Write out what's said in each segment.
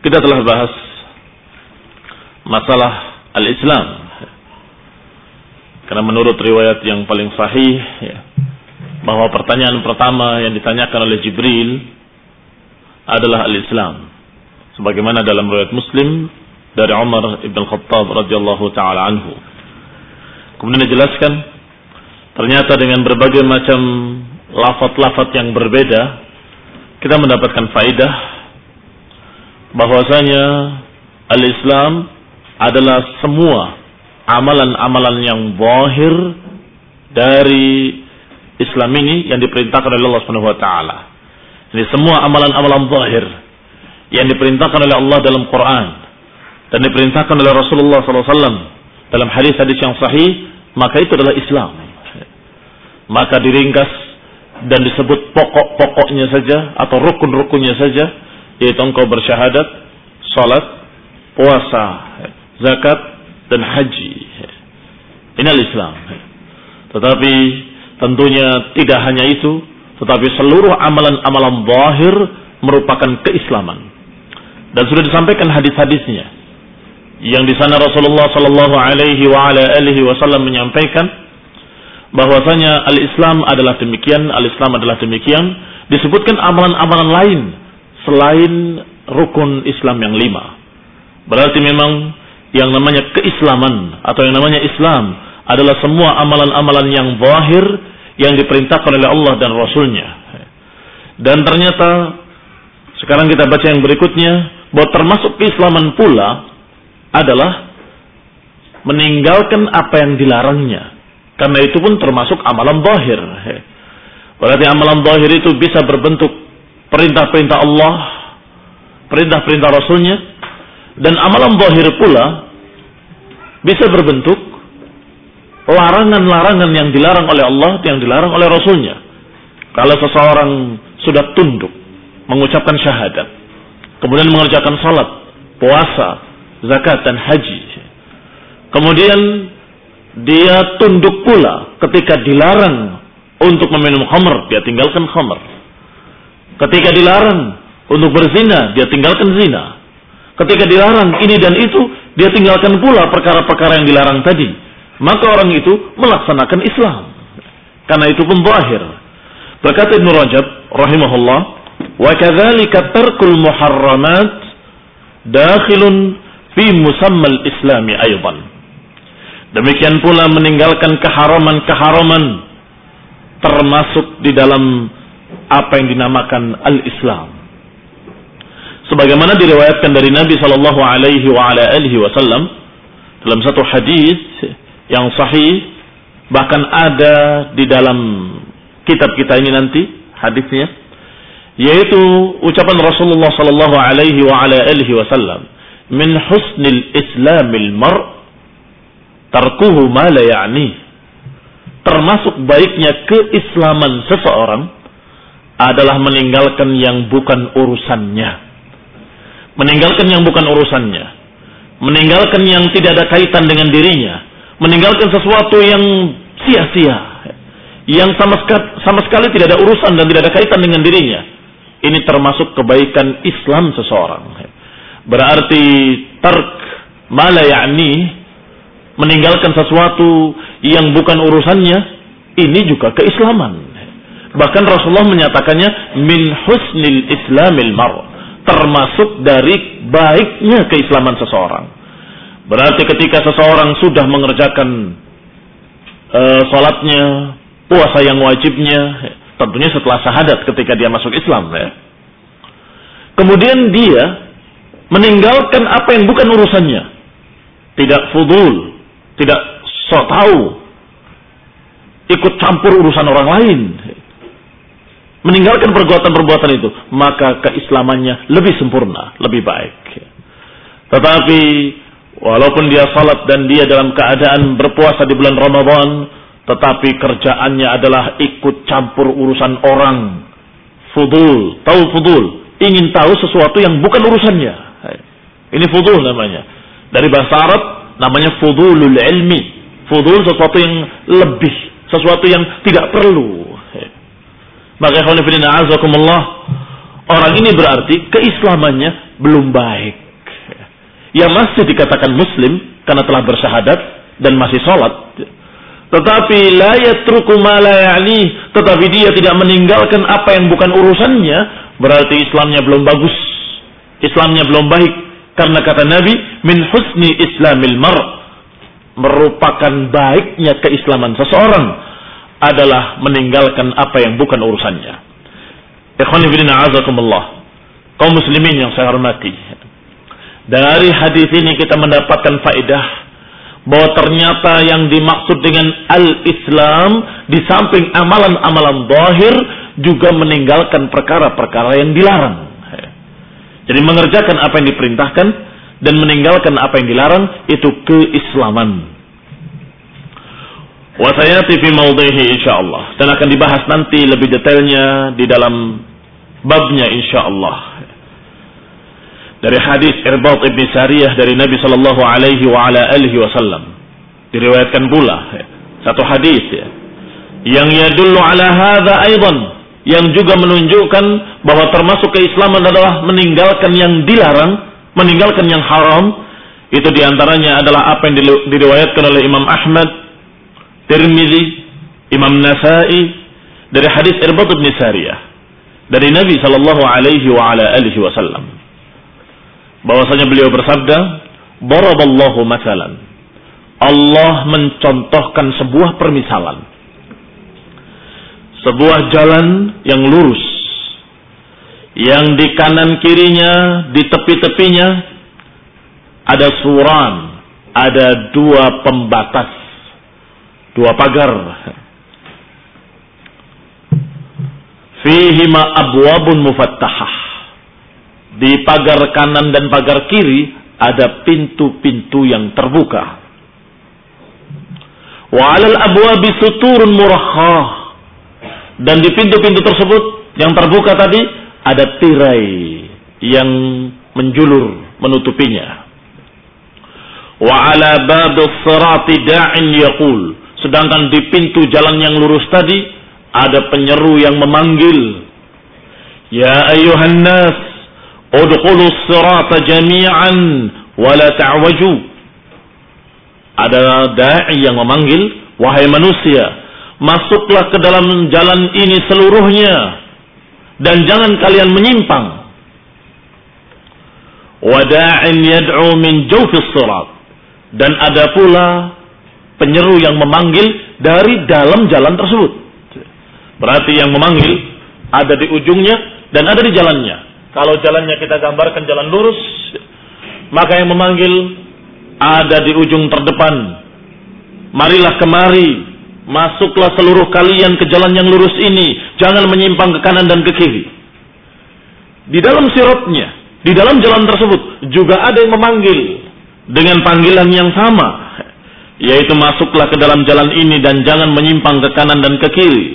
Kita telah bahas masalah al-Islam. Karena menurut riwayat yang paling sahih ya, bahwa pertanyaan pertama yang ditanyakan oleh Jibril adalah al-Islam. Sebagaimana dalam riwayat Muslim dari Umar ibn Khattab radhiyallahu taala anhu. Kemudian dijelaskan ternyata dengan berbagai macam lafat-lafat yang berbeda kita mendapatkan faidah bahwasanya al-Islam adalah semua amalan-amalan yang zahir dari Islam ini yang diperintahkan oleh Allah Subhanahu wa taala. Semua amalan-amalan zahir yang diperintahkan oleh Allah dalam Quran dan diperintahkan oleh Rasulullah SAW dalam hadis-hadis yang sahih, maka itu adalah Islam. Maka diringkas dan disebut pokok-pokoknya saja atau rukun-rukunnya saja yaitu engkau bersyahadat, salat, puasa, zakat dan haji. Ini Islam. Tetapi tentunya tidak hanya itu, tetapi seluruh amalan-amalan zahir merupakan keislaman. Dan sudah disampaikan hadis-hadisnya. Yang di sana Rasulullah sallallahu alaihi wa ala alihi wasallam menyampaikan bahwasanya al-Islam adalah demikian, al-Islam adalah demikian, disebutkan amalan-amalan lain selain rukun Islam yang lima. Berarti memang yang namanya keislaman atau yang namanya Islam adalah semua amalan-amalan yang zahir yang diperintahkan oleh Allah dan Rasulnya. Dan ternyata sekarang kita baca yang berikutnya bahwa termasuk keislaman pula adalah meninggalkan apa yang dilarangnya. Karena itu pun termasuk amalan zahir. Berarti amalan zahir itu bisa berbentuk perintah-perintah Allah, perintah-perintah Rasulnya, dan amalan zahir pula bisa berbentuk larangan-larangan yang dilarang oleh Allah, yang dilarang oleh Rasulnya. Kalau seseorang sudah tunduk, mengucapkan syahadat, kemudian mengerjakan salat, puasa, zakat, dan haji. Kemudian dia tunduk pula ketika dilarang untuk meminum khamr, dia tinggalkan khamr. Ketika dilarang untuk berzina, dia tinggalkan zina. Ketika dilarang ini dan itu, dia tinggalkan pula perkara-perkara yang dilarang tadi. Maka orang itu melaksanakan Islam. Karena itu pun zahir. Berkata Ibn Rajab rahimahullah, "Wa kadzalika tarkul muharramat dakhilun fi musammal islami aydan." Demikian pula meninggalkan keharaman-keharaman termasuk di dalam apa yang dinamakan al-Islam. Sebagaimana diriwayatkan dari Nabi Shallallahu Alaihi Wasallam dalam satu hadis yang sahih bahkan ada di dalam kitab kita ini nanti hadisnya yaitu ucapan Rasulullah sallallahu alaihi wasallam min husnil islamil mar tarkuhu ma la ya'ni termasuk baiknya keislaman seseorang adalah meninggalkan yang bukan urusannya meninggalkan yang bukan urusannya meninggalkan yang tidak ada kaitan dengan dirinya meninggalkan sesuatu yang sia-sia, yang sama sama sekali tidak ada urusan dan tidak ada kaitan dengan dirinya. Ini termasuk kebaikan Islam seseorang. Berarti tark mala yakni meninggalkan sesuatu yang bukan urusannya, ini juga keislaman. Bahkan Rasulullah menyatakannya min husnil islamil mar termasuk dari baiknya keislaman seseorang. Berarti ketika seseorang sudah mengerjakan uh, salatnya, puasa yang wajibnya, tentunya setelah syahadat ketika dia masuk Islam ya. Kemudian dia meninggalkan apa yang bukan urusannya. Tidak fudul, tidak sok tahu, ikut campur urusan orang lain. Meninggalkan perbuatan-perbuatan itu, maka keislamannya lebih sempurna, lebih baik. Tetapi Walaupun dia salat dan dia dalam keadaan berpuasa di bulan Ramadan, tetapi kerjaannya adalah ikut campur urusan orang. Fudul, tahu fudul, ingin tahu sesuatu yang bukan urusannya. Ini fudul namanya. Dari bahasa Arab namanya fudulul ilmi. Fudul sesuatu yang lebih, sesuatu yang tidak perlu. Maka orang ini berarti keislamannya belum baik yang masih dikatakan muslim karena telah bersyahadat dan masih sholat. Tetapi la yatruku ma tetapi dia tidak meninggalkan apa yang bukan urusannya, berarti Islamnya belum bagus. Islamnya belum baik karena kata Nabi min husni islamil mar merupakan baiknya keislaman seseorang adalah meninggalkan apa yang bukan urusannya. Ikhwan ibn a'azakumullah. Kaum muslimin yang saya hormati. Dari hadis ini kita mendapatkan faedah bahwa ternyata yang dimaksud dengan al-Islam di samping amalan-amalan zahir juga meninggalkan perkara-perkara yang dilarang. Jadi mengerjakan apa yang diperintahkan dan meninggalkan apa yang dilarang itu keislaman. Wasayati fi maudhihi insyaallah. Dan akan dibahas nanti lebih detailnya di dalam babnya insyaallah. Dari hadis Irbad ibn Sariyah dari Nabi Shallallahu Alaihi wa ala alihi Wasallam diriwayatkan pula ya, satu hadis ya yang yadullu ala hadza aidan yang juga menunjukkan bahwa termasuk keislaman adalah meninggalkan yang dilarang, meninggalkan yang haram. Itu di antaranya adalah apa yang diriwayatkan oleh Imam Ahmad, Tirmidzi, Imam Nasai dari hadis Irbad bin Sariyah dari Nabi sallallahu alaihi wa ala alihi wasallam bahwasanya beliau bersabda, "Daraballahu masalan." Allah mencontohkan sebuah permisalan. Sebuah jalan yang lurus. Yang di kanan kirinya, di tepi-tepinya ada suran, ada dua pembatas, dua pagar. Fihima abwabun mufattahah di pagar kanan dan pagar kiri ada pintu-pintu yang terbuka. Wa 'alal abwabi suturun murakhah. Dan di pintu-pintu tersebut yang terbuka tadi ada tirai yang menjulur menutupinya. Wa 'ala babis sirati da'in yaqul. Sedangkan di pintu jalan yang lurus tadi ada penyeru yang memanggil, "Ya ayuhan nas, Udkhulu sirata jami'an wa la ta'waju. Ada dai yang memanggil, wahai manusia, masuklah ke dalam jalan ini seluruhnya dan jangan kalian menyimpang. Wada'in yad'u min jawfis sirat. Dan ada pula penyeru yang memanggil dari dalam jalan tersebut. Berarti yang memanggil ada di ujungnya dan ada di jalannya. Kalau jalannya kita gambarkan jalan lurus, maka yang memanggil ada di ujung terdepan. Marilah kemari, masuklah seluruh kalian ke jalan yang lurus ini, jangan menyimpang ke kanan dan ke kiri. Di dalam sirotnya, di dalam jalan tersebut juga ada yang memanggil dengan panggilan yang sama, yaitu masuklah ke dalam jalan ini dan jangan menyimpang ke kanan dan ke kiri.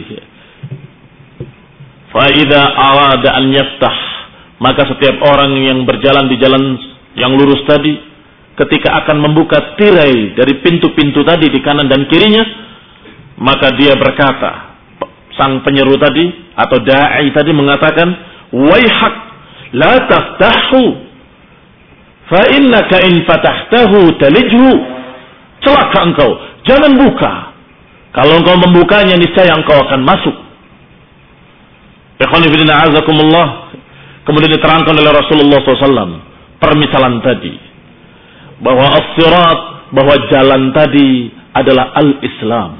Faida arada an yaftah maka setiap orang yang berjalan di jalan yang lurus tadi ketika akan membuka tirai dari pintu-pintu tadi di kanan dan kirinya maka dia berkata sang penyeru tadi atau dai tadi mengatakan waihak la taftahu fa innaka in fatahtahu talijhu celaka engkau jangan buka kalau engkau membukanya niscaya engkau akan masuk Kemudian diterangkan oleh Rasulullah SAW permisalan tadi bahwa as-sirat bahwa jalan tadi adalah al-Islam.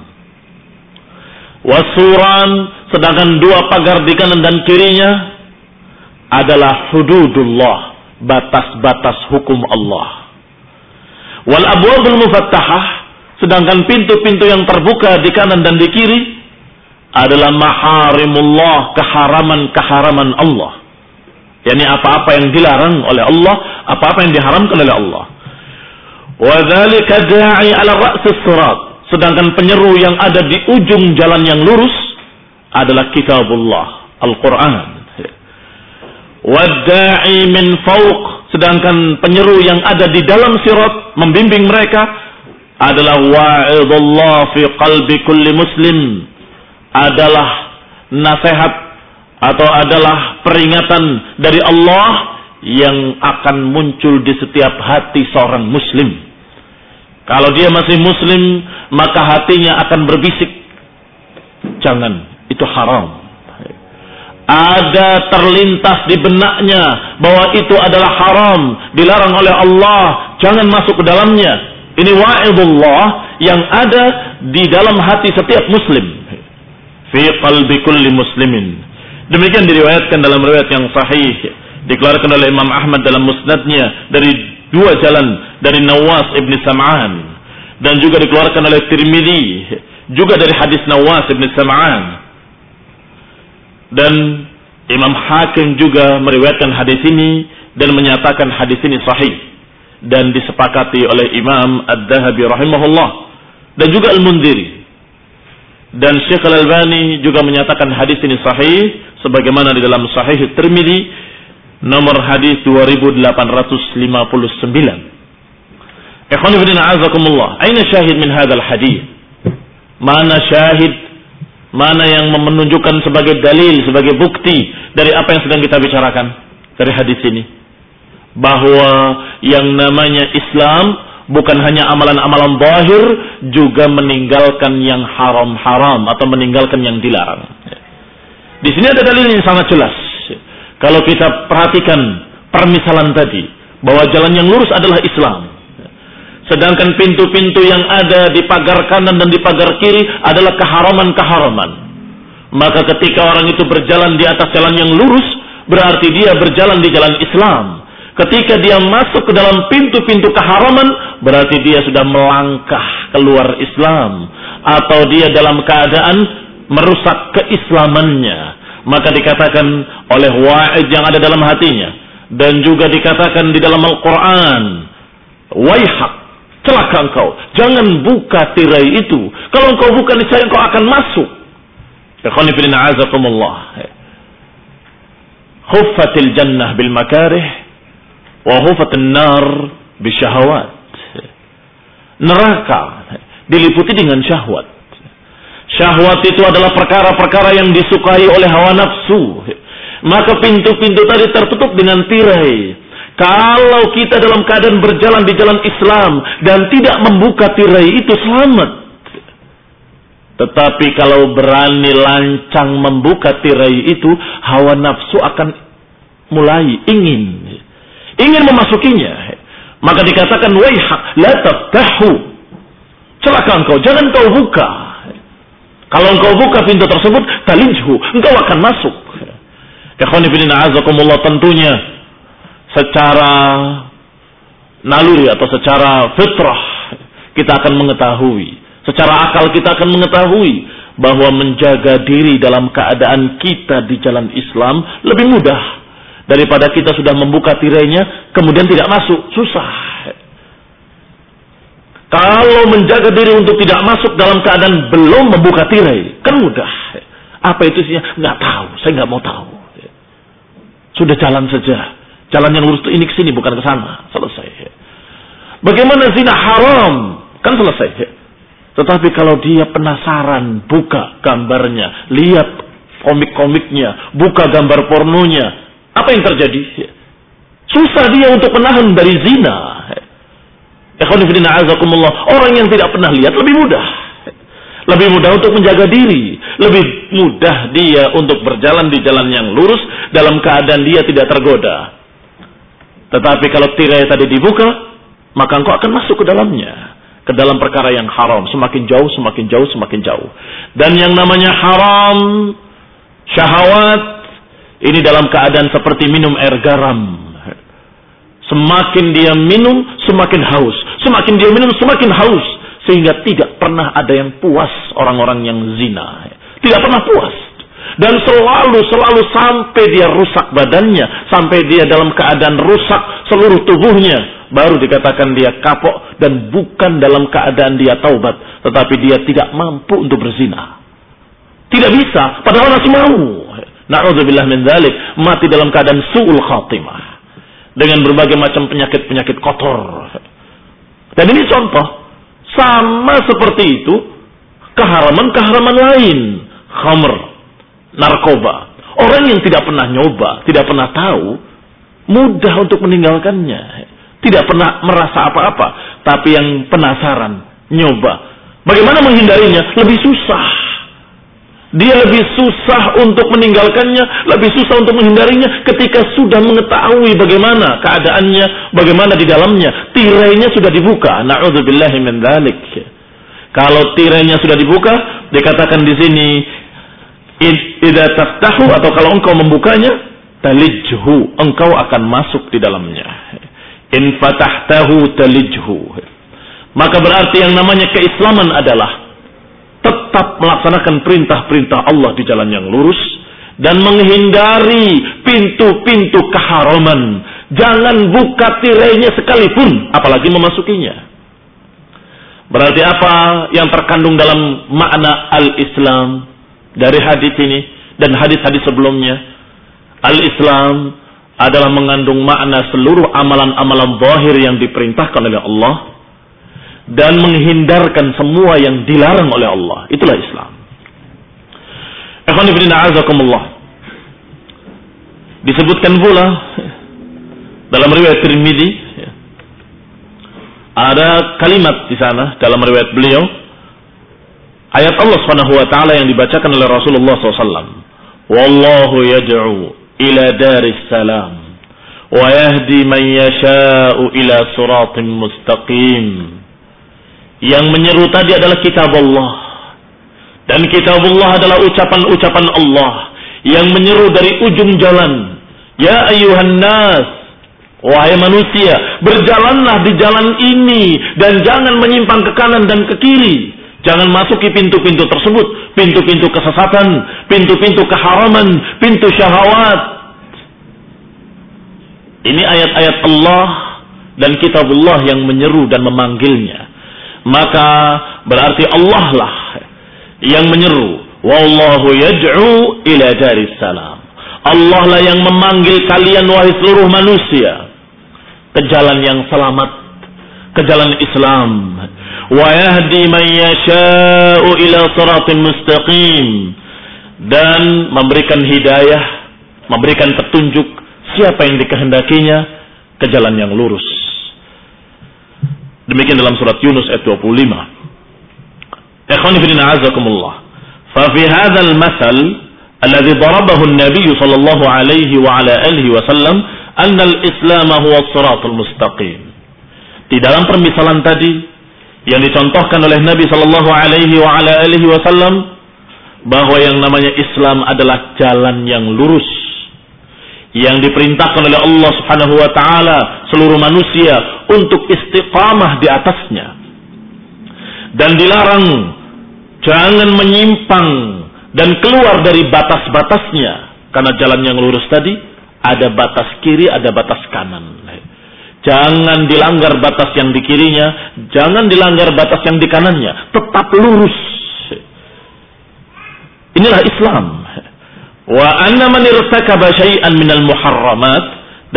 Wasuran sedangkan dua pagar di kanan dan kirinya adalah hududullah, batas-batas hukum Allah. Wal abwabul mufattahah sedangkan pintu-pintu yang terbuka di kanan dan di kiri adalah maharimullah, keharaman-keharaman Allah yakni apa-apa yang dilarang oleh Allah, apa-apa yang diharamkan oleh Allah. Wa dzalika da'i 'ala ra'sis sirat. Sedangkan penyeru yang ada di ujung jalan yang lurus adalah kitabullah, Al-Qur'an. Wadda'i min fawq, sedangkan penyeru yang ada di dalam sirat membimbing mereka adalah wa'idullah fi qalbi kulli muslim adalah nasihat atau adalah peringatan dari Allah yang akan muncul di setiap hati seorang muslim. Kalau dia masih muslim, maka hatinya akan berbisik. Jangan, itu haram. Ada terlintas di benaknya bahwa itu adalah haram, dilarang oleh Allah, jangan masuk ke dalamnya. Ini wa'idullah yang ada di dalam hati setiap muslim. Fi qalbi kulli muslimin Demikian diriwayatkan dalam riwayat yang sahih dikeluarkan oleh Imam Ahmad dalam musnadnya dari dua jalan dari Nawas ibn Sam'an dan juga dikeluarkan oleh Tirmidzi juga dari hadis Nawas ibn Sam'an dan Imam Hakim juga meriwayatkan hadis ini dan menyatakan hadis ini sahih dan disepakati oleh Imam Ad-Dahabi rahimahullah dan juga Al-Mundiri dan Syekh Al-Albani juga menyatakan hadis ini sahih sebagaimana di dalam Sahih Tirmidzi nomor hadis 2859. Ikhwan fillah azakumullah, aina syahid min hadzal hadis? Mana syahid? Mana yang menunjukkan sebagai dalil, sebagai bukti dari apa yang sedang kita bicarakan dari hadis ini? Bahwa yang namanya Islam bukan hanya amalan-amalan zahir, juga meninggalkan yang haram-haram atau meninggalkan yang dilarang. Di sini ada dalil yang sangat jelas. Kalau kita perhatikan permisalan tadi, bahwa jalan yang lurus adalah Islam. Sedangkan pintu-pintu yang ada di pagar kanan dan di pagar kiri adalah keharaman-keharaman. Maka ketika orang itu berjalan di atas jalan yang lurus, berarti dia berjalan di jalan Islam. Ketika dia masuk ke dalam pintu-pintu keharaman, berarti dia sudah melangkah keluar Islam. Atau dia dalam keadaan merusak keislamannya maka dikatakan oleh wa'id yang ada dalam hatinya dan juga dikatakan di dalam Al-Qur'an waihak celaka engkau. Jangan buka tirai itu. Kalau engkau buka niscaya engkau akan masuk. Ikhwan fillah azakumullah khuffatil jannah bil makarih wa khuffatin nar bisyahawat neraka diliputi dengan syahwat. Syahwat itu adalah perkara-perkara yang disukai oleh hawa nafsu. Maka pintu-pintu tadi tertutup dengan tirai. Kalau kita dalam keadaan berjalan di jalan Islam dan tidak membuka tirai itu selamat. Tetapi kalau berani lancang membuka tirai itu, hawa nafsu akan mulai ingin ingin memasukinya. Maka dikatakan waihak la taftahu. Celaka engkau, jangan kau buka. Kalau engkau buka pintu tersebut, talijhu, engkau akan masuk. Ikhwani fillah azakumullah tentunya secara naluri atau secara fitrah kita akan mengetahui, secara akal kita akan mengetahui bahwa menjaga diri dalam keadaan kita di jalan Islam lebih mudah daripada kita sudah membuka tirainya kemudian tidak masuk, susah. Kalau menjaga diri untuk tidak masuk dalam keadaan belum membuka tirai, kan mudah. Apa itu sih? Nggak tahu, saya nggak mau tahu. Sudah jalan saja. Jalan yang lurus itu ini ke sini bukan ke sana. Selesai. Bagaimana zina haram? Kan selesai. Tetapi kalau dia penasaran, buka gambarnya, lihat komik-komiknya, buka gambar pornonya, apa yang terjadi? Susah dia untuk menahan dari zina. Orang yang tidak pernah lihat lebih mudah. Lebih mudah untuk menjaga diri. Lebih mudah dia untuk berjalan di jalan yang lurus dalam keadaan dia tidak tergoda. Tetapi kalau tirai tadi dibuka, maka engkau akan masuk ke dalamnya. Ke dalam perkara yang haram. Semakin jauh, semakin jauh, semakin jauh. Dan yang namanya haram, syahwat, ini dalam keadaan seperti minum air garam. Semakin dia minum, semakin haus. Semakin dia minum, semakin haus. Sehingga tidak pernah ada yang puas orang-orang yang zina. Tidak pernah puas. Dan selalu, selalu sampai dia rusak badannya. Sampai dia dalam keadaan rusak seluruh tubuhnya. Baru dikatakan dia kapok dan bukan dalam keadaan dia taubat. Tetapi dia tidak mampu untuk berzina. Tidak bisa, padahal masih mau. Na'udzubillah min dhalik. Mati dalam keadaan su'ul khatimah. Dengan berbagai macam penyakit-penyakit kotor. Dan ini contoh sama seperti itu keharaman-keharaman lain. Khamr, narkoba. Orang yang tidak pernah nyoba, tidak pernah tahu, mudah untuk meninggalkannya. Tidak pernah merasa apa-apa, tapi yang penasaran, nyoba. Bagaimana menghindarinya? Lebih susah. Dia lebih susah untuk meninggalkannya, lebih susah untuk menghindarinya ketika sudah mengetahui bagaimana keadaannya, bagaimana di dalamnya. Tirainya sudah dibuka. Na'udzubillahi min dzalik. Kalau tirainya sudah dibuka, dikatakan di sini idza taftahu atau kalau engkau membukanya, talijhu, engkau akan masuk di dalamnya. In fatahtahu talijhu. Maka berarti yang namanya keislaman adalah tetap melaksanakan perintah-perintah Allah di jalan yang lurus dan menghindari pintu-pintu keharaman. Jangan buka tirainya sekalipun, apalagi memasukinya. Berarti apa yang terkandung dalam makna al-Islam dari hadis ini dan hadis-hadis sebelumnya? Al-Islam adalah mengandung makna seluruh amalan-amalan zahir yang diperintahkan oleh Allah dan menghindarkan semua yang dilarang oleh Allah. Itulah Islam. Disebutkan pula dalam riwayat Tirmidzi ada kalimat di sana dalam riwayat beliau ayat Allah Subhanahu wa taala yang dibacakan oleh Rasulullah SAW. Wallahu yad'u ila daris salam wa yahdi man yasha'u ila siratin mustaqim. Yang menyeru tadi adalah kitab Allah. Dan kitab Allah adalah ucapan-ucapan Allah. Yang menyeru dari ujung jalan. Ya ayuhan nas. Wahai manusia. Berjalanlah di jalan ini. Dan jangan menyimpang ke kanan dan ke kiri. Jangan masuki pintu-pintu tersebut. Pintu-pintu kesesatan. Pintu-pintu keharaman. Pintu syahwat. Ini ayat-ayat Allah dan kitabullah yang menyeru dan memanggilnya maka berarti Allah lah yang menyeru wallahu yad'u ila daris salam Allah lah yang memanggil kalian wahai seluruh manusia ke jalan yang selamat ke jalan Islam wa yahdi man yasha'u ila siratin mustaqim dan memberikan hidayah memberikan petunjuk siapa yang dikehendakinya ke jalan yang lurus Demikian dalam surat Yunus ayat 25. Ikhwani fillah azakumullah. Fa fi hadzal masal alladhi darabahu an-nabiy sallallahu alaihi wa ala alihi wasallam anna al-islam huwa as-siratal mustaqim. Di dalam permisalan tadi yang dicontohkan oleh Nabi sallallahu alaihi wasallam bahwa yang namanya Islam adalah jalan yang lurus yang diperintahkan oleh Allah Subhanahu wa taala seluruh manusia untuk istiqamah di atasnya. Dan dilarang jangan menyimpang dan keluar dari batas-batasnya karena jalan yang lurus tadi ada batas kiri, ada batas kanan. Jangan dilanggar batas yang di kirinya, jangan dilanggar batas yang di kanannya, tetap lurus. Inilah Islam. Wa anna man irtakaba syai'an minal muharramat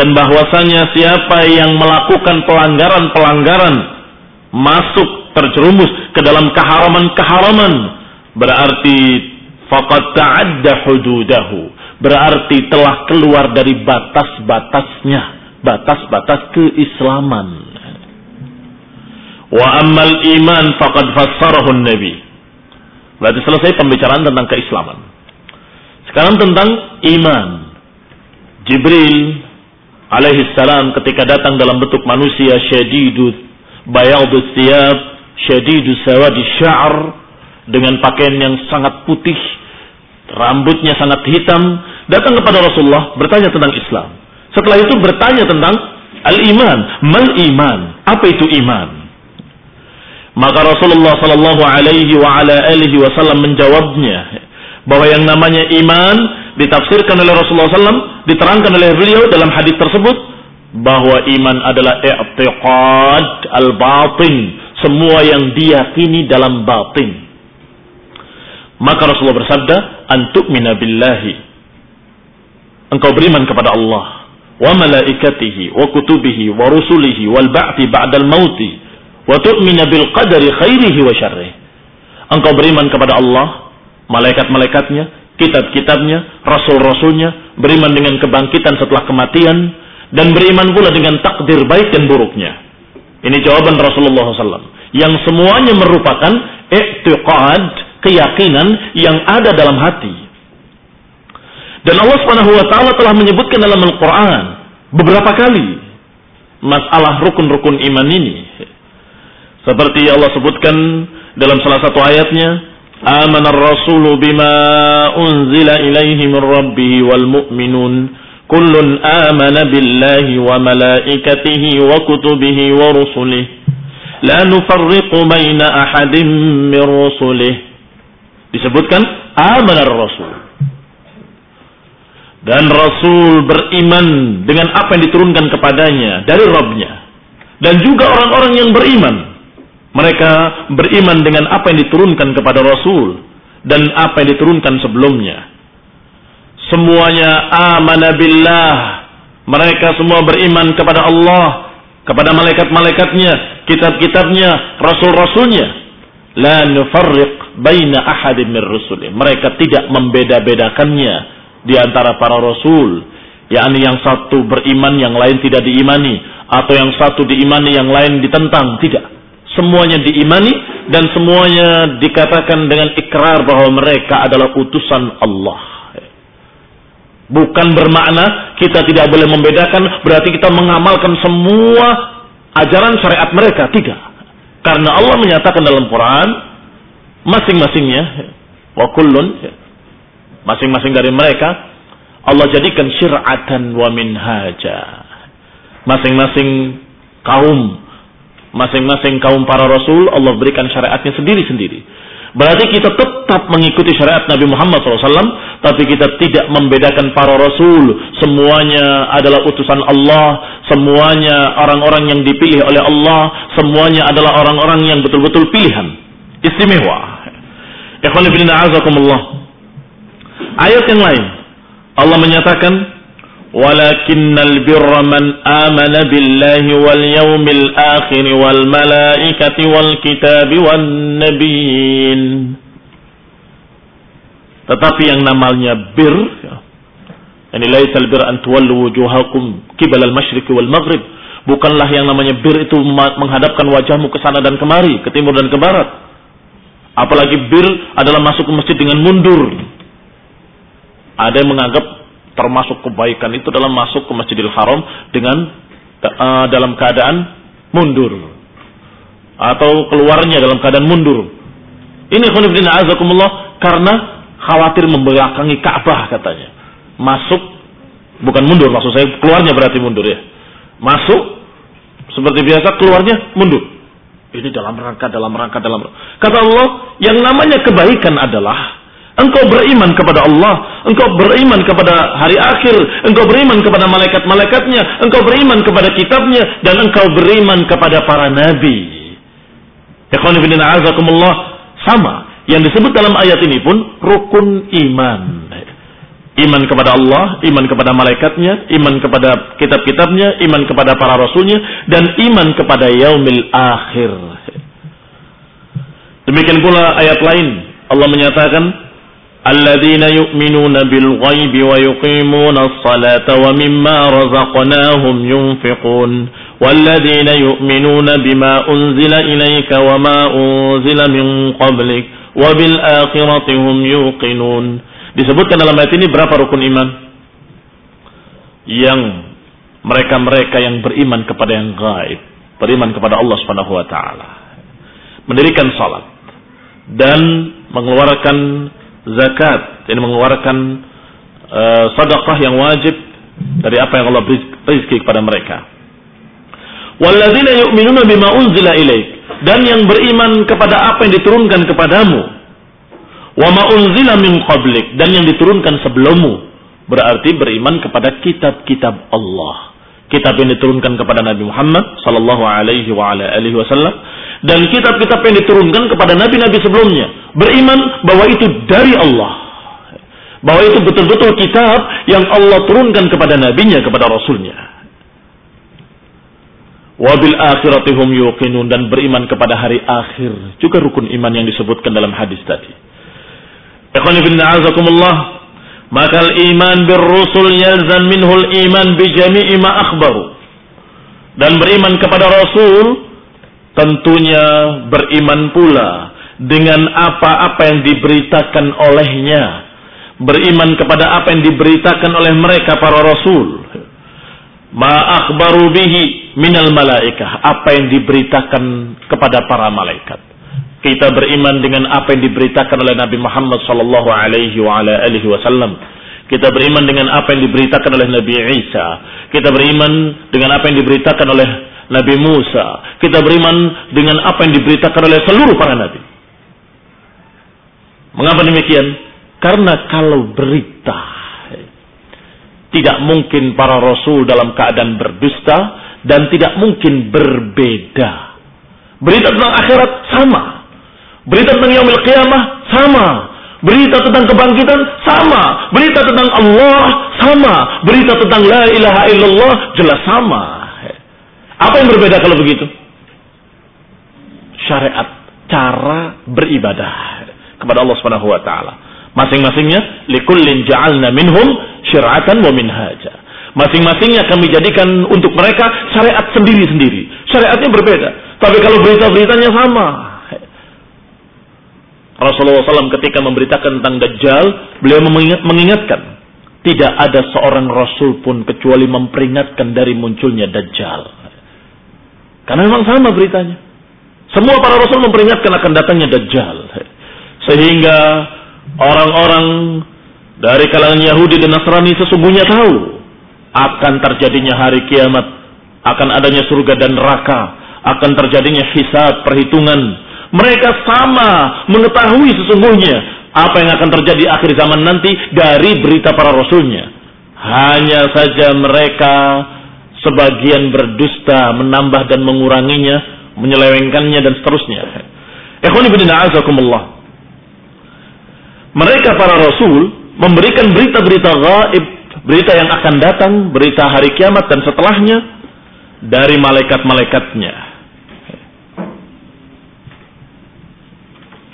dan bahwasanya siapa yang melakukan pelanggaran-pelanggaran masuk terjerumus ke dalam keharaman-keharaman berarti faqad ta'adda hududahu berarti telah keluar dari batas-batasnya batas-batas keislaman. Wa ammal iman faqad fassarahu nabi. Berarti selesai pembicaraan tentang keislaman. Sekarang tentang iman. Jibril alaihi salam ketika datang dalam bentuk manusia syadidu bayadus thiyab, syadidu sawadi sya'r dengan pakaian yang sangat putih, rambutnya sangat hitam, datang kepada Rasulullah bertanya tentang Islam. Setelah itu bertanya tentang al-iman. Mal iman? Apa itu iman? Maka Rasulullah sallallahu alaihi wa ala alihi wasallam menjawabnya bahwa yang namanya iman ditafsirkan oleh Rasulullah SAW, diterangkan oleh beliau dalam hadis tersebut bahwa iman adalah i'tiqad al-batin, semua yang diyakini dalam batin. Maka Rasulullah bersabda, "Antuk minabillahi." Engkau beriman kepada Allah wa malaikatihi wa kutubihi wa rusulihi wal ba'ti ba'dal mauti wa tu'mina bil qadari khairihi wa syarrih. Engkau beriman kepada Allah, malaikat-malaikatnya, kitab-kitabnya, rasul-rasulnya, beriman dengan kebangkitan setelah kematian, dan beriman pula dengan takdir baik dan buruknya. Ini jawaban Rasulullah SAW. Yang semuanya merupakan i'tiqad, keyakinan yang ada dalam hati. Dan Allah Subhanahu wa taala telah menyebutkan dalam Al-Qur'an beberapa kali masalah rukun-rukun iman ini. Seperti Allah sebutkan dalam salah satu ayatnya, "Amana ar-rasulu bima unzila ilaihi min rabbih wal mu'minun kullun amana billahi wa malaikatihi wa kutubihi wa rusulihi la nufarriqu baina ahadin min rusulihi." Disebutkan amana ar-rasul dan Rasul beriman dengan apa yang diturunkan kepadanya dari Rabbnya. Dan juga orang-orang yang beriman. Mereka beriman dengan apa yang diturunkan kepada Rasul. Dan apa yang diturunkan sebelumnya. Semuanya amana billah. Mereka semua beriman kepada Allah. Kepada malaikat-malaikatnya. Kitab-kitabnya. Rasul-rasulnya. La nufarriq baina ahadim min rusulih. Mereka tidak membeda-bedakannya di antara para rasul, yakni yang satu beriman yang lain tidak diimani atau yang satu diimani yang lain ditentang, tidak. Semuanya diimani dan semuanya dikatakan dengan ikrar bahwa mereka adalah utusan Allah. Bukan bermakna kita tidak boleh membedakan berarti kita mengamalkan semua ajaran syariat mereka, tidak. Karena Allah menyatakan dalam Quran masing-masingnya wa kullun Masing-masing dari mereka Allah jadikan syir'atan wa minhaja. Masing-masing kaum, masing-masing kaum para rasul Allah berikan syariatnya sendiri-sendiri. Berarti kita tetap mengikuti syariat Nabi Muhammad SAW, tapi kita tidak membedakan para rasul. Semuanya adalah utusan Allah, semuanya orang-orang yang dipilih oleh Allah, semuanya adalah orang-orang yang betul-betul pilihan. Istimewa. Ikhwan fillah azakumullah. Ayat yang lain. Allah menyatakan walakinnal birra man amana billahi wal yawmil akhir wal malaikati wal kitabi wan nabiyyin. Tetapi yang namanya bir ini laisal bir an tuwallu wujuhakum qibala al masyriq wal maghrib. Bukanlah yang namanya bir itu menghadapkan wajahmu ke sana dan kemari ke timur dan ke barat. Apalagi bir adalah masuk ke masjid dengan mundur ada yang menganggap termasuk kebaikan itu dalam masuk ke Masjidil Haram dengan uh, dalam keadaan mundur atau keluarnya dalam keadaan mundur. Ini khonifdina azakumullah karena khawatir membelakangi Ka'bah katanya. Masuk Bukan mundur maksud saya keluarnya berarti mundur ya. Masuk seperti biasa keluarnya mundur. Ini dalam rangka dalam rangka dalam rangka. Kata Allah, yang namanya kebaikan adalah engkau beriman kepada Allah, engkau beriman kepada hari akhir, engkau beriman kepada malaikat-malaikatnya, engkau beriman kepada kitabnya dan engkau beriman kepada para nabi. Ikhwan sama yang disebut dalam ayat ini pun rukun iman. Iman kepada Allah, iman kepada malaikatnya, iman kepada kitab-kitabnya, iman kepada para rasulnya, dan iman kepada yaumil akhir. Demikian pula ayat lain. Allah menyatakan, الذين يؤمنون بالغيب ويقيمون الصلاة ومما رزقناهم ينفقون والذين يؤمنون بما أنزل إليك وما أنزل من قبلك وبالآخرة هم يوقنون disebutkan dalam ayat ini berapa rukun iman yang mereka-mereka yang beriman kepada yang gaib, beriman kepada Allah Subhanahu wa taala. Mendirikan salat dan mengeluarkan zakat ini mengeluarkan uh, sedekah yang wajib dari apa yang Allah beri rezeki kepada mereka Walladzina yu'minuna bima unzila ilaik dan yang beriman kepada apa yang diturunkan kepadamu. Wa ma unzila min qablik dan yang diturunkan sebelummu. Berarti beriman kepada kitab-kitab Allah. Kitab yang diturunkan kepada Nabi Muhammad sallallahu alaihi wa ala alihi wasallam dan kitab-kitab yang diturunkan kepada nabi-nabi sebelumnya. Beriman bahwa itu dari Allah. Bahwa itu betul-betul kitab yang Allah turunkan kepada nabinya, kepada rasulnya wabil akhiratihum yuqinun dan beriman kepada hari akhir juga rukun iman yang disebutkan dalam hadis tadi. Azakumullah maka iman bir rusul yalzam minhul iman bi jami'i ma akhbaru. Dan beriman kepada rasul tentunya beriman pula dengan apa-apa yang diberitakan olehnya. Beriman kepada apa yang diberitakan oleh mereka para rasul. Ma akhbaru bihi minal malaikah. Apa yang diberitakan kepada para malaikat kita beriman dengan apa yang diberitakan oleh Nabi Muhammad sallallahu alaihi wa ala alihi wasallam. Kita beriman dengan apa yang diberitakan oleh Nabi Isa. Kita beriman dengan apa yang diberitakan oleh Nabi Musa. Kita beriman dengan apa yang diberitakan oleh seluruh para nabi. Mengapa demikian? Karena kalau berita tidak mungkin para rasul dalam keadaan berdusta dan tidak mungkin berbeda. Berita tentang akhirat sama. Berita tentang yaumil qiyamah sama. Berita tentang kebangkitan sama. Berita tentang Allah sama. Berita tentang la ilaha illallah jelas sama. Apa yang berbeda kalau begitu? Syariat cara beribadah kepada Allah Subhanahu wa taala. Masing-masingnya likullin ja'alna minhum syir'atan wa minhaja. Masing-masingnya kami jadikan untuk mereka syariat sendiri-sendiri. Syariatnya berbeda. Tapi kalau berita-beritanya sama. Rasulullah SAW ketika memberitakan tentang Dajjal, beliau mengingatkan. Tidak ada seorang Rasul pun kecuali memperingatkan dari munculnya Dajjal. Karena memang sama beritanya. Semua para Rasul memperingatkan akan datangnya Dajjal. Sehingga orang-orang dari kalangan Yahudi dan Nasrani sesungguhnya tahu akan terjadinya hari kiamat, akan adanya surga dan neraka, akan terjadinya hisab, perhitungan. Mereka sama mengetahui sesungguhnya apa yang akan terjadi akhir zaman nanti dari berita para rasulnya. Hanya saja mereka sebagian berdusta, menambah dan menguranginya, menyelewengkannya dan seterusnya. Mereka para rasul memberikan berita-berita gaib, berita yang akan datang, berita hari kiamat dan setelahnya dari malaikat-malaikatnya.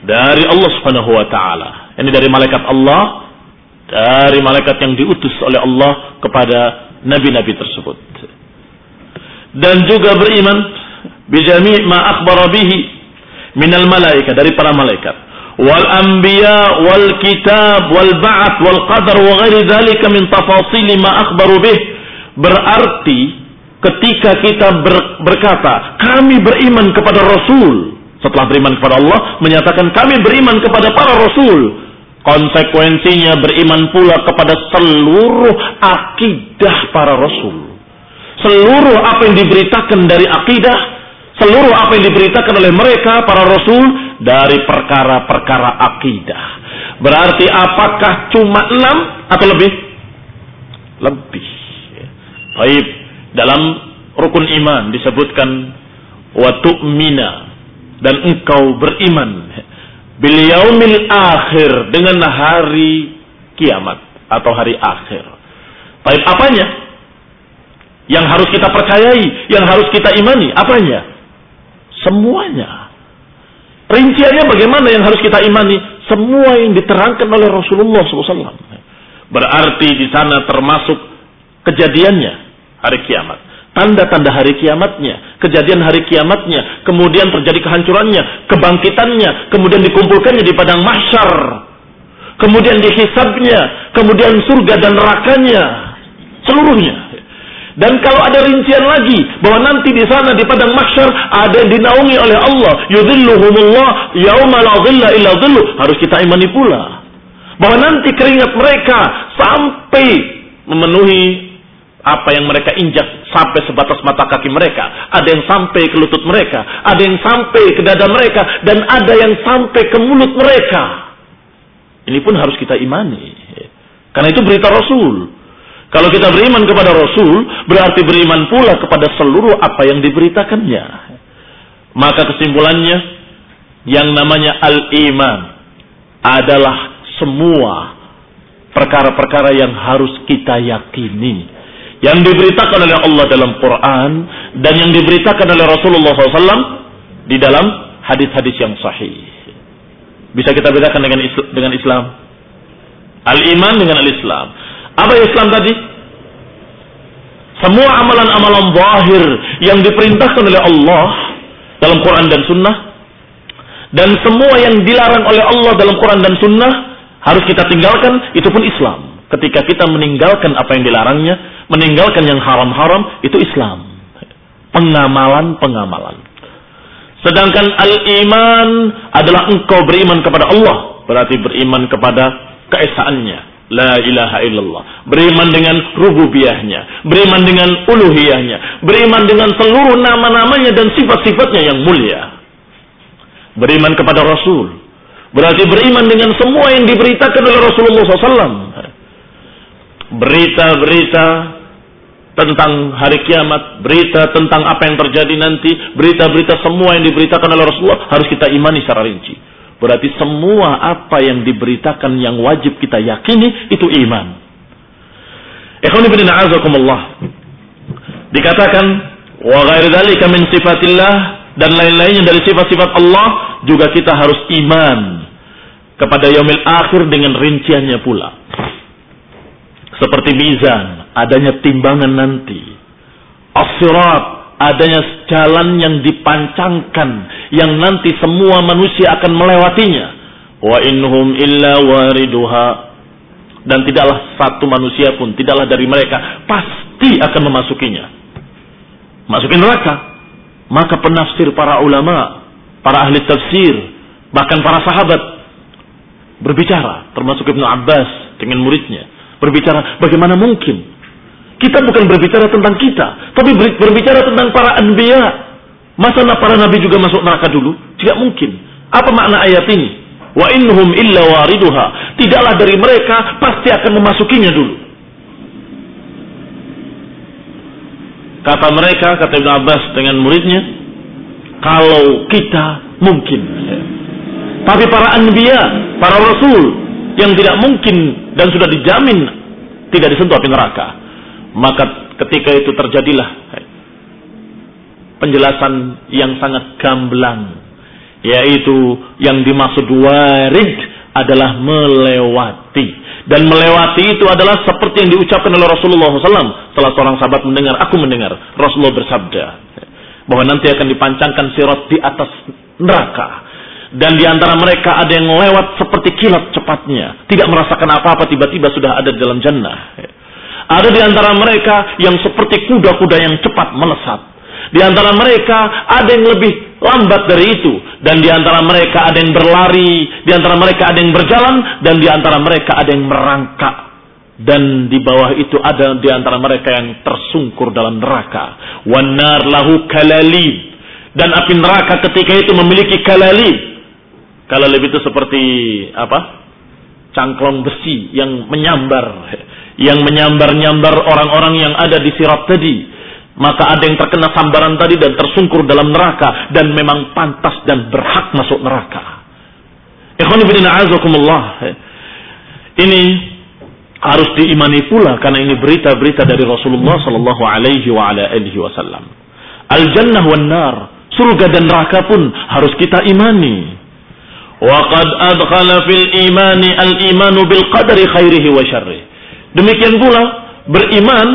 Dari Allah Subhanahu wa taala. Ini dari malaikat Allah, dari malaikat yang diutus oleh Allah kepada nabi-nabi tersebut. Dan juga beriman bijami' ma akhbara bihi minal malaika dari para malaikat wal anbiya wal kitab wal ba'ats wal qadar wa ghairi dzalika min tafasil ma akhbaru bih berarti ketika kita ber, berkata kami beriman kepada rasul setelah beriman kepada Allah menyatakan kami beriman kepada para rasul Konsekuensinya beriman pula kepada seluruh akidah para rasul. Seluruh apa yang diberitakan dari akidah, seluruh apa yang diberitakan oleh mereka para rasul dari perkara-perkara akidah. Berarti apakah cuma enam atau lebih? Lebih. Baik, dalam rukun iman disebutkan wa tu'mina dan engkau beriman bil yaumil akhir dengan hari kiamat atau hari akhir. Baik apanya? Yang harus kita percayai, yang harus kita imani, apanya? Semuanya. Rinciannya bagaimana yang harus kita imani? Semua yang diterangkan oleh Rasulullah SAW. Berarti di sana termasuk kejadiannya hari kiamat tanda-tanda hari kiamatnya, kejadian hari kiamatnya, kemudian terjadi kehancurannya, kebangkitannya, kemudian dikumpulkannya di padang mahsyar, kemudian dihisabnya, kemudian surga dan nerakanya, seluruhnya. Dan kalau ada rincian lagi bahwa nanti di sana di padang mahsyar ada yang dinaungi oleh Allah, yudhilluhumullah yauma la dhilla illa dhillu, harus kita imani pula. Bahwa nanti keringat mereka sampai memenuhi apa yang mereka injak sampai sebatas mata kaki mereka, ada yang sampai ke lutut mereka, ada yang sampai ke dada mereka, dan ada yang sampai ke mulut mereka. Ini pun harus kita imani. Karena itu berita Rasul. Kalau kita beriman kepada Rasul, berarti beriman pula kepada seluruh apa yang diberitakannya. Maka kesimpulannya, yang namanya al-iman adalah semua perkara-perkara yang harus kita yakini yang diberitakan oleh Allah dalam Quran dan yang diberitakan oleh Rasulullah SAW di dalam hadis-hadis yang sahih. Bisa kita bedakan dengan Islam, dengan Islam. Al-iman dengan al-Islam. Apa Islam tadi? Semua amalan-amalan zahir yang diperintahkan oleh Allah dalam Quran dan Sunnah dan semua yang dilarang oleh Allah dalam Quran dan Sunnah harus kita tinggalkan itu pun Islam. Ketika kita meninggalkan apa yang dilarangnya, meninggalkan yang haram-haram itu Islam. Pengamalan-pengamalan. Sedangkan al-iman adalah engkau beriman kepada Allah. Berarti beriman kepada keesaannya. La ilaha illallah. Beriman dengan rububiyahnya. Beriman dengan uluhiyahnya. Beriman dengan seluruh nama-namanya dan sifat-sifatnya yang mulia. Beriman kepada Rasul. Berarti beriman dengan semua yang diberitakan oleh Rasulullah SAW berita-berita tentang hari kiamat, berita tentang apa yang terjadi nanti, berita-berita semua yang diberitakan oleh Rasulullah harus kita imani secara rinci. Berarti semua apa yang diberitakan yang wajib kita yakini itu iman. Ikhwan ibn a'azakumullah. Dikatakan wa ghairi dzalika min sifatillah dan lain-lainnya dari sifat-sifat Allah juga kita harus iman kepada yaumil akhir dengan rinciannya pula. Seperti mizan, adanya timbangan nanti. As-sirat, adanya jalan yang dipancangkan yang nanti semua manusia akan melewatinya. Wa inhum illa wariduha dan tidaklah satu manusia pun tidaklah dari mereka pasti akan memasukinya. Masukin neraka. Maka penafsir para ulama, para ahli tafsir, bahkan para sahabat berbicara termasuk Ibnu Abbas dengan muridnya berbicara bagaimana mungkin. Kita bukan berbicara tentang kita, tapi berbicara tentang para anbiya. Masa para nabi juga masuk neraka dulu? Tidak mungkin. Apa makna ayat ini? Wa innahum illa wariduha. Tidaklah dari mereka pasti akan memasukinya dulu. Kata mereka, kata Ibn Abbas dengan muridnya, kalau kita mungkin. Tapi para anbiya, para rasul, yang tidak mungkin dan sudah dijamin tidak disentuh api neraka. Maka ketika itu terjadilah penjelasan yang sangat gamblang yaitu yang dimaksud warid adalah melewati. Dan melewati itu adalah seperti yang diucapkan oleh Rasulullah SAW setelah seorang sahabat mendengar aku mendengar. Rasulullah bersabda bahwa nanti akan dipancangkan sirat di atas neraka. Dan di antara mereka ada yang lewat seperti kilat cepatnya, tidak merasakan apa-apa tiba-tiba sudah ada di dalam jannah. Ada di antara mereka yang seperti kuda-kuda yang cepat melesat. Di antara mereka ada yang lebih lambat dari itu dan di antara mereka ada yang berlari, di antara mereka ada yang berjalan dan di antara mereka ada yang merangkak dan di bawah itu ada di antara mereka yang tersungkur dalam neraka. Wanar lahu kalalib dan api neraka ketika itu memiliki kalalib. Kalalib itu seperti apa? Cangklong besi yang menyambar, yang menyambar-nyambar orang-orang yang ada di sirat tadi maka ada yang terkena sambaran tadi dan tersungkur dalam neraka dan memang pantas dan berhak masuk neraka. Ini harus diimani pula karena ini berita-berita dari Rasulullah sallallahu alaihi wasallam. Al jannah wan nar, surga dan neraka pun harus kita imani. Wa qad adkhala fil imani al imanu bil qadari khairihi wa syarrih. Demikian pula beriman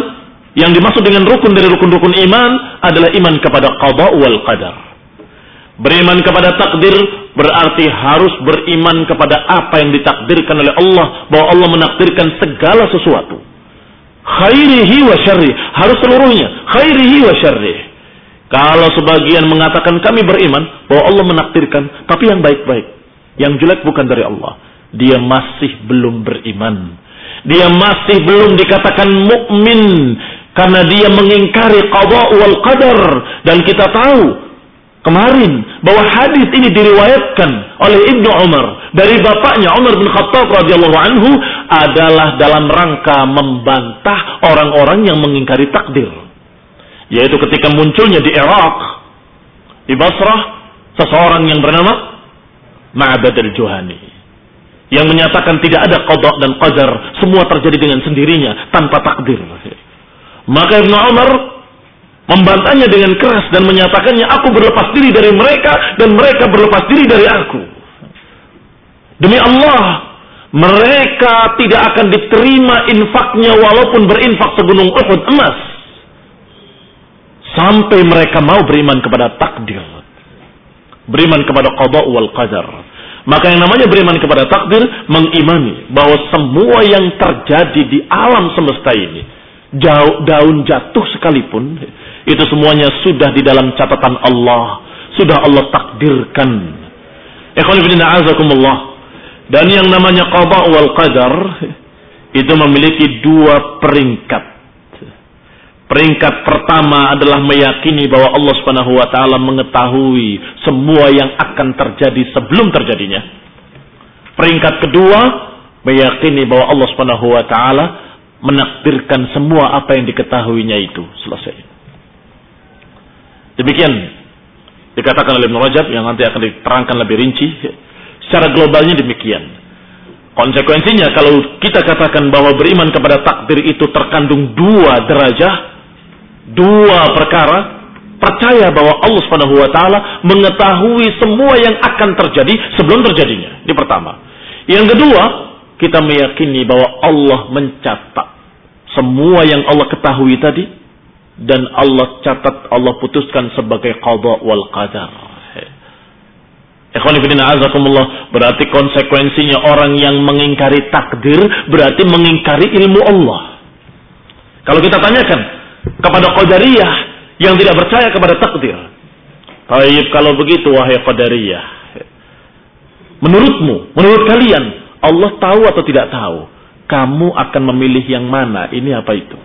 yang dimaksud dengan rukun dari rukun-rukun iman adalah iman kepada qada wal qadar. Beriman kepada takdir berarti harus beriman kepada apa yang ditakdirkan oleh Allah bahwa Allah menakdirkan segala sesuatu. Khairihi wa syarri, harus seluruhnya. Khairihi wa syarri. Kalau sebagian mengatakan kami beriman bahwa Allah menakdirkan, tapi yang baik-baik, yang jelek bukan dari Allah. Dia masih belum beriman. Dia masih belum dikatakan mukmin karena dia mengingkari qada wal qadar. Dan kita tahu kemarin bahwa hadis ini diriwayatkan oleh Ibnu Umar dari bapaknya Umar bin Khattab radhiyallahu anhu adalah dalam rangka membantah orang-orang yang mengingkari takdir. Yaitu ketika munculnya di Irak di Basrah seseorang yang bernama Ma'bad al-Juhani yang menyatakan tidak ada qada dan qadar semua terjadi dengan sendirinya tanpa takdir maka Ibnu Umar membantahnya dengan keras dan menyatakannya aku berlepas diri dari mereka dan mereka berlepas diri dari aku. Demi Allah, mereka tidak akan diterima infaknya walaupun berinfak segunung Uhud emas. Sampai mereka mau beriman kepada takdir. Beriman kepada qada wal qadar. Maka yang namanya beriman kepada takdir mengimani bahwa semua yang terjadi di alam semesta ini jauh, daun jatuh sekalipun, itu semuanya sudah di dalam catatan Allah, sudah Allah takdirkan. Dan yang namanya qada wal qadar itu memiliki dua peringkat. Peringkat pertama adalah meyakini bahwa Allah Subhanahu wa taala mengetahui semua yang akan terjadi sebelum terjadinya. Peringkat kedua meyakini bahwa Allah Subhanahu wa taala menakdirkan semua apa yang diketahuinya itu selesai. Demikian dikatakan oleh Ibn Rajab yang nanti akan diterangkan lebih rinci. Secara globalnya demikian. Konsekuensinya kalau kita katakan bahwa beriman kepada takdir itu terkandung dua derajat, dua perkara, percaya bahwa Allah Subhanahu wa taala mengetahui semua yang akan terjadi sebelum terjadinya. Ini pertama. Yang kedua, kita meyakini bahwa Allah mencatat semua yang Allah ketahui tadi dan Allah catat Allah putuskan sebagai qada wal qadar. berarti konsekuensinya orang yang mengingkari takdir berarti mengingkari ilmu Allah. Kalau kita tanyakan kepada qadariyah yang tidak percaya kepada takdir. Baik kalau begitu wahai qadariyah. Menurutmu, menurut kalian Allah tahu atau tidak tahu? Kamu akan memilih yang mana? Ini apa itu?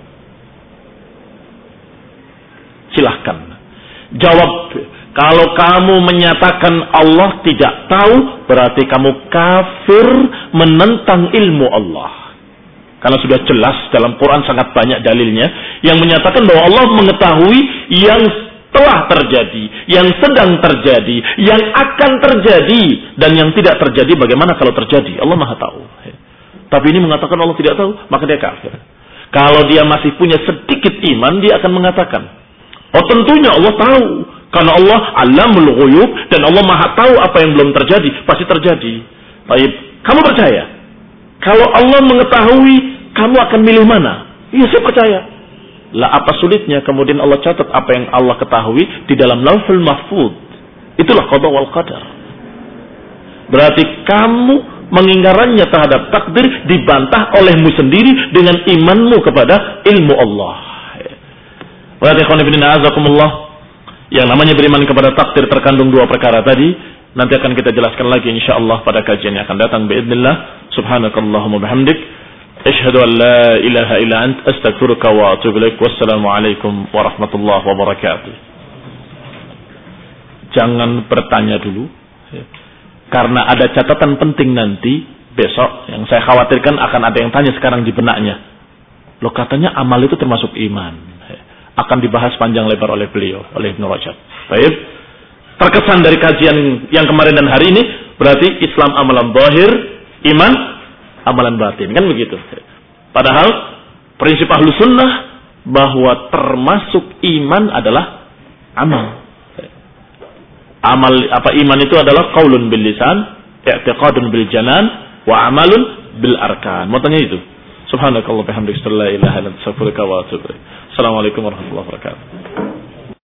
Silahkan. Jawab. Kalau kamu menyatakan Allah tidak tahu, berarti kamu kafir menentang ilmu Allah. Karena sudah jelas dalam Quran sangat banyak dalilnya yang menyatakan bahwa Allah mengetahui yang telah terjadi, yang sedang terjadi, yang akan terjadi, dan yang tidak terjadi bagaimana kalau terjadi. Allah maha tahu. Tapi ini mengatakan Allah tidak tahu, maka dia kafir. Kalau dia masih punya sedikit iman, dia akan mengatakan, oh tentunya Allah tahu. Karena Allah alamul ghuyub dan Allah maha tahu apa yang belum terjadi, pasti terjadi. Baik, kamu percaya? Kalau Allah mengetahui, kamu akan milih mana? Iya, saya percaya. Lah apa sulitnya kemudian Allah catat apa yang Allah ketahui di dalam lauhul mahfud. Itulah qada wal qadar. Berarti kamu mengingkarannya terhadap takdir dibantah olehmu sendiri dengan imanmu kepada ilmu Allah. Berarti Yang namanya beriman kepada takdir terkandung dua perkara tadi. Nanti akan kita jelaskan lagi insyaAllah pada kajian yang akan datang. Biidnillah. Subhanakallahumma bihamdik. Ashhadu an la ilaha illa ant. Astagfiruka wa atubu ilaik. Wassalamualaikum warahmatullahi wabarakatuh. Jangan bertanya dulu. Karena ada catatan penting nanti besok yang saya khawatirkan akan ada yang tanya sekarang di benaknya. Lo katanya amal itu termasuk iman. Akan dibahas panjang lebar oleh beliau, oleh Ibn Rajab. Baik. Terkesan dari kajian yang kemarin dan hari ini berarti Islam amalan zahir, iman amalan batin. Kan begitu. Padahal prinsip ahlu sunnah bahwa termasuk iman adalah amal. Amal apa iman itu adalah qaulun bil lisan, i'tiqadun bil janan, wa amalun bil arkan. Mau tanya itu. Subhanakallah bihamdika la ilaha illa anta astaghfiruka wa atubu Assalamualaikum warahmatullahi wabarakatuh.